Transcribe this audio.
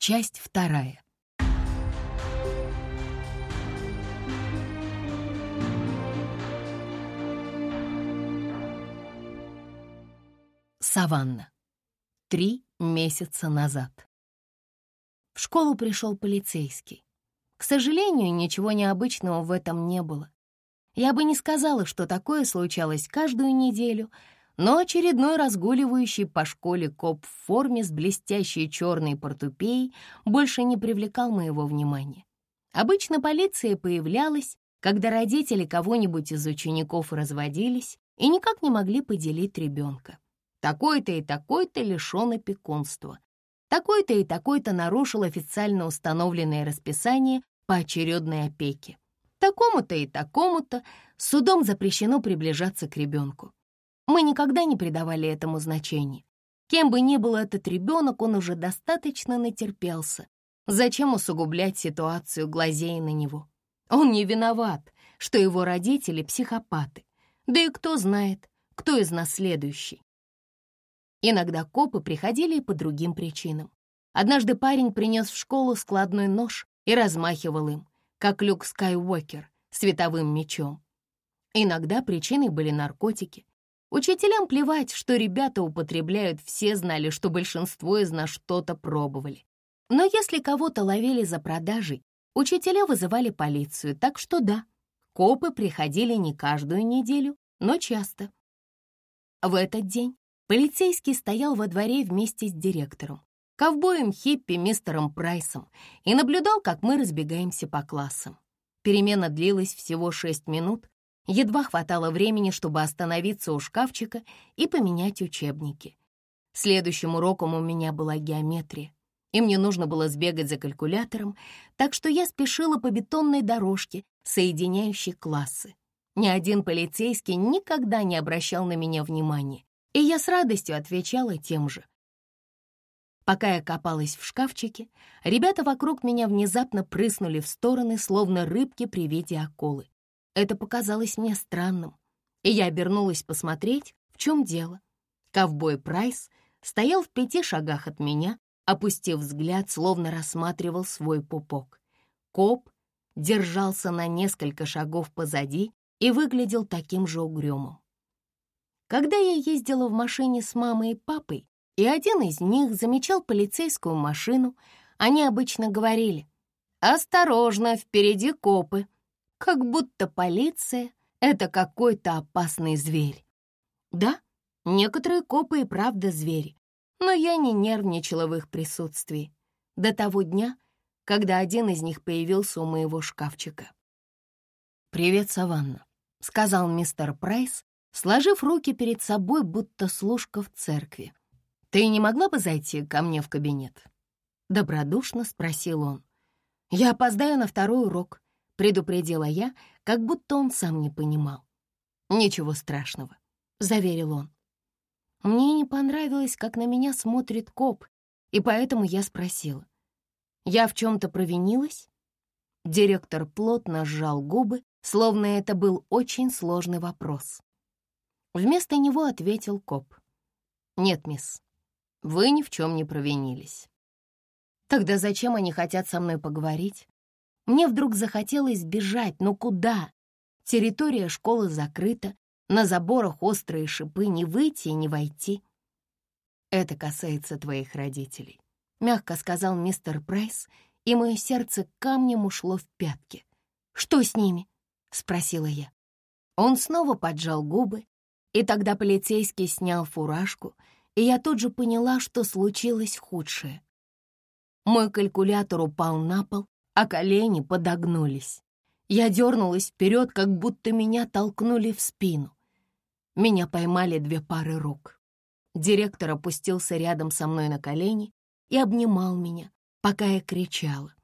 Часть вторая. Саванна. Три месяца назад. В школу пришел полицейский. К сожалению, ничего необычного в этом не было. Я бы не сказала, что такое случалось каждую неделю, но очередной разгуливающий по школе коп в форме с блестящей черной портупеей больше не привлекал моего внимания. Обычно полиция появлялась, когда родители кого-нибудь из учеников разводились и никак не могли поделить ребенка. Такой-то и такой-то лишен опекунства. Такой-то и такой-то нарушил официально установленное расписание поочередной опеки. Такому-то и такому-то судом запрещено приближаться к ребенку. Мы никогда не придавали этому значения. Кем бы ни был этот ребенок, он уже достаточно натерпелся. Зачем усугублять ситуацию, глазея на него? Он не виноват, что его родители — психопаты. Да и кто знает, кто из нас следующий. Иногда копы приходили и по другим причинам. Однажды парень принес в школу складной нож и размахивал им, как Люк Скайуокер, световым мечом. Иногда причиной были наркотики. Учителям плевать, что ребята употребляют, все знали, что большинство из нас что-то пробовали. Но если кого-то ловили за продажей, учителя вызывали полицию, так что да, копы приходили не каждую неделю, но часто. В этот день Полицейский стоял во дворе вместе с директором, ковбоем хиппи мистером Прайсом, и наблюдал, как мы разбегаемся по классам. Перемена длилась всего шесть минут, едва хватало времени, чтобы остановиться у шкафчика и поменять учебники. Следующим уроком у меня была геометрия, и мне нужно было сбегать за калькулятором, так что я спешила по бетонной дорожке, соединяющей классы. Ни один полицейский никогда не обращал на меня внимания, и я с радостью отвечала тем же. Пока я копалась в шкафчике, ребята вокруг меня внезапно прыснули в стороны, словно рыбки при виде акулы. Это показалось мне странным, и я обернулась посмотреть, в чем дело. Ковбой Прайс стоял в пяти шагах от меня, опустив взгляд, словно рассматривал свой пупок. Коп держался на несколько шагов позади и выглядел таким же угрюмым. Когда я ездила в машине с мамой и папой, и один из них замечал полицейскую машину, они обычно говорили «Осторожно, впереди копы», как будто полиция — это какой-то опасный зверь. Да, некоторые копы и правда звери, но я не нервничала в их присутствии до того дня, когда один из них появился у моего шкафчика. «Привет, Саванна», — сказал мистер Прайс, сложив руки перед собой, будто служка в церкви. «Ты не могла бы зайти ко мне в кабинет?» Добродушно спросил он. «Я опоздаю на второй урок», — предупредила я, как будто он сам не понимал. «Ничего страшного», — заверил он. Мне не понравилось, как на меня смотрит коп, и поэтому я спросила. «Я в чем-то провинилась?» Директор плотно сжал губы, словно это был очень сложный вопрос. Вместо него ответил коп. «Нет, мисс, вы ни в чем не провинились». «Тогда зачем они хотят со мной поговорить?» Мне вдруг захотелось бежать, но куда? Территория школы закрыта, на заборах острые шипы, не выйти и не войти. «Это касается твоих родителей», — мягко сказал мистер Прайс, и мое сердце камнем ушло в пятки. «Что с ними?» — спросила я. Он снова поджал губы, и тогда полицейский снял фуражку, и я тут же поняла, что случилось худшее. Мой калькулятор упал на пол, а колени подогнулись. Я дернулась вперед, как будто меня толкнули в спину. Меня поймали две пары рук. Директор опустился рядом со мной на колени и обнимал меня, пока я кричала.